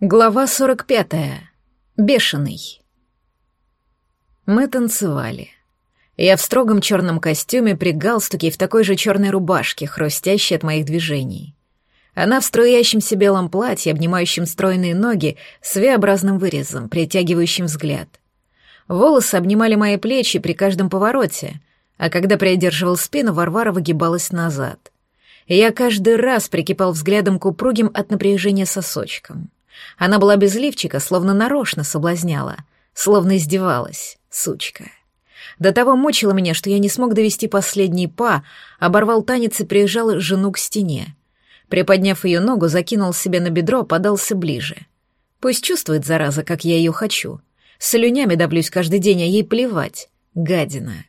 Глава 45. Бешеный. Мы танцевали. Я в строгом черном костюме при галстуке в такой же черной рубашке, хрустящей от моих движений. Она в струящемся белом платье, обнимающем стройные ноги, с V-образным вырезом, притягивающим взгляд. Волосы обнимали мои плечи при каждом повороте, а когда придерживал спину, Варвара выгибалась назад. Я каждый раз прикипал взглядом к упругим от напряжения сосочкам. Она была без лифчика, словно нарочно соблазняла, словно издевалась, сучка. До того мучила меня, что я не смог довести последний па, оборвал танец и приезжал жену к стене. Приподняв ее ногу, закинул себе на бедро, подался ближе. Пусть чувствует, зараза, как я ее хочу. Слюнями давлюсь каждый день, а ей плевать. Гадина.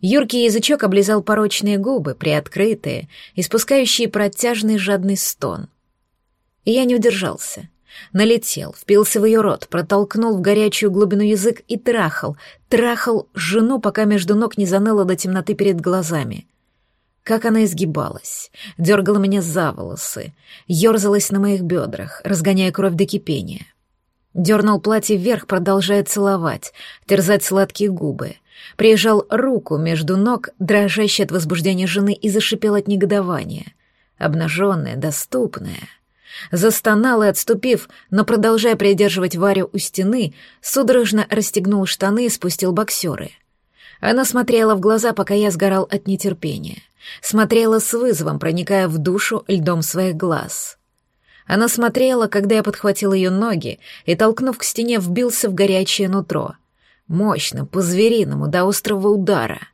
Юркий язычок облизал порочные губы, приоткрытые, испускающие протяжный жадный стон. И я не удержался — Налетел, впился в ее рот, протолкнул в горячую глубину язык и трахал, трахал жену, пока между ног не заныло до темноты перед глазами. Как она изгибалась, дергала меня за волосы, ерзалась на моих бедрах, разгоняя кровь до кипения. Дернул платье вверх, продолжая целовать, терзать сладкие губы. Прижал руку между ног, дрожащей от возбуждения жены, и зашипел от негодования. Обнаженная, доступная — Застонал и, отступив, но продолжая придерживать Варю у стены, судорожно расстегнул штаны и спустил боксеры. Она смотрела в глаза, пока я сгорал от нетерпения. Смотрела с вызовом, проникая в душу льдом своих глаз. Она смотрела, когда я подхватил ее ноги и, толкнув к стене, вбился в горячее нутро. Мощно, по-звериному, до острого удара —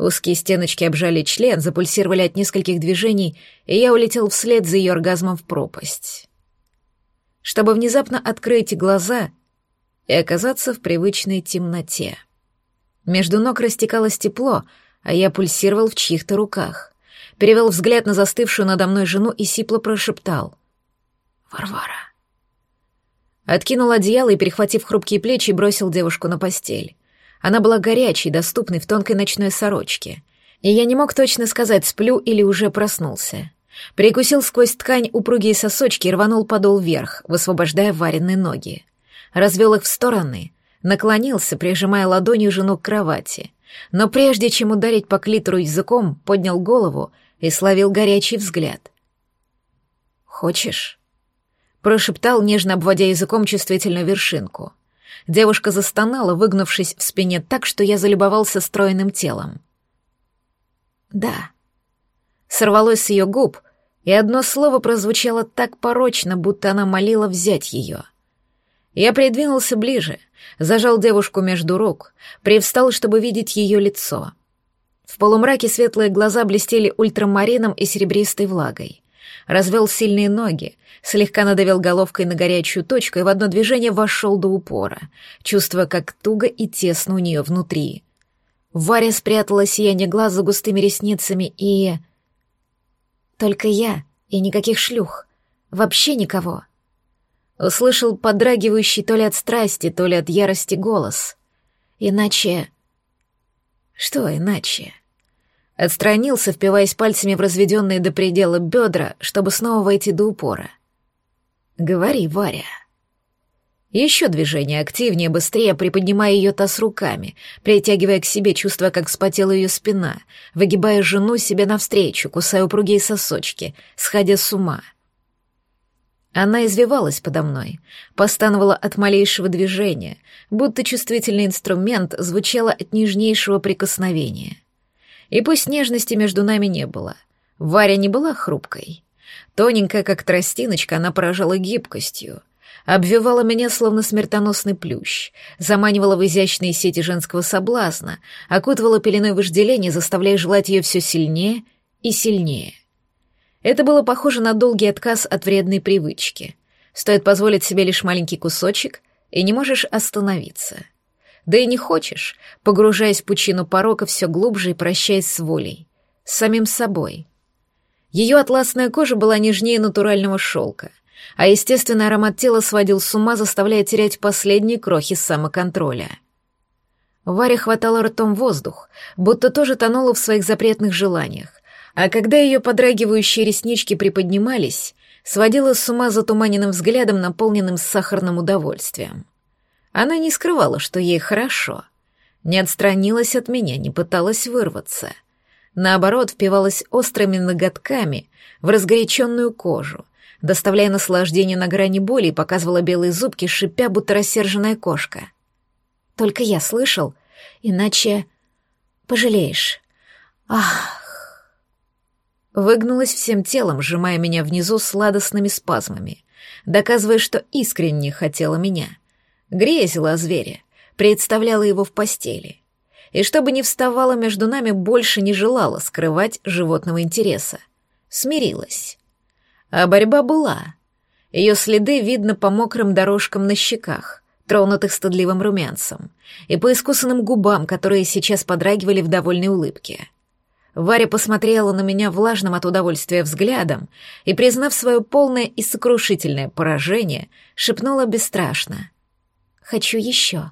Узкие стеночки обжали член, запульсировали от нескольких движений, и я улетел вслед за ее оргазмом в пропасть. Чтобы внезапно открыть глаза и оказаться в привычной темноте. Между ног растекалось тепло, а я пульсировал в чьих-то руках. Перевел взгляд на застывшую надо мной жену и сипло прошептал. «Варвара». Откинул одеяло и, перехватив хрупкие плечи, бросил девушку на постель. Она была горячей, доступной в тонкой ночной сорочке. И я не мог точно сказать, сплю или уже проснулся. Прикусил сквозь ткань упругие сосочки и рванул подол вверх, высвобождая вареные ноги. Развел их в стороны, наклонился, прижимая ладонью жену к кровати. Но прежде чем ударить по клитору языком, поднял голову и словил горячий взгляд. «Хочешь?» Прошептал, нежно обводя языком чувствительную вершинку — Девушка застонала, выгнувшись в спине так, что я залюбовался стройным телом. «Да». Сорвалось с ее губ, и одно слово прозвучало так порочно, будто она молила взять ее. Я придвинулся ближе, зажал девушку между рук, привстал, чтобы видеть ее лицо. В полумраке светлые глаза блестели ультрамарином и серебристой влагой. Развел сильные ноги, слегка надавил головкой на горячую точку и в одно движение вошел до упора, чувствуя, как туго и тесно у нее внутри. Варя спрятала сияние глаз за густыми ресницами и... Только я и никаких шлюх. Вообще никого. Услышал подрагивающий то ли от страсти, то ли от ярости голос. Иначе... Что иначе? Отстранился, впиваясь пальцами в разведенные до предела бедра, чтобы снова войти до упора. «Говори, Варя». Еще движение активнее, быстрее, приподнимая ее таз руками, притягивая к себе, чувствуя, как вспотела ее спина, выгибая жену себе навстречу, кусая упругие сосочки, сходя с ума. Она извивалась подо мной, постановала от малейшего движения, будто чувствительный инструмент звучала от нежнейшего прикосновения. И пусть нежности между нами не было, Варя не была хрупкой — Тоненькая, как тростиночка, она поражала гибкостью, обвивала меня словно смертоносный плющ, заманивала в изящные сети женского соблазна, окутывала пеленой вожделения, заставляя желать ее все сильнее и сильнее. Это было похоже на долгий отказ от вредной привычки. Стоит позволить себе лишь маленький кусочек, и не можешь остановиться. Да и не хочешь, погружаясь в пучину порока все глубже и прощаясь с волей, с самим собой — ее атласная кожа была нежнее натурального шелка, а естественный аромат тела сводил с ума, заставляя терять последние крохи самоконтроля. Варя хватала ртом воздух, будто тоже тонула в своих запретных желаниях, а когда ее подрагивающие реснички приподнимались, сводила с ума затуманенным взглядом, наполненным сахарным удовольствием. Она не скрывала, что ей хорошо. Не отстранилась от меня, не пыталась вырваться. Наоборот, впивалась острыми ноготками в разгоряченную кожу, доставляя наслаждение на грани боли и показывала белые зубки, шипя, будто рассерженная кошка. Только я слышал, иначе пожалеешь. Ах! Выгнулась всем телом, сжимая меня внизу сладостными спазмами, доказывая, что искренне хотела меня. Грезила о звере, представляла его в постели. И чтобы не вставала между нами, больше не желала скрывать животного интереса. Смирилась. А борьба была. Ее следы видно по мокрым дорожкам на щеках, тронутых стыдливым румянцем, и по искусанным губам, которые сейчас подрагивали в довольной улыбке. Варя посмотрела на меня влажным от удовольствия взглядом и, признав свое полное и сокрушительное поражение, шепнула бесстрашно. «Хочу еще».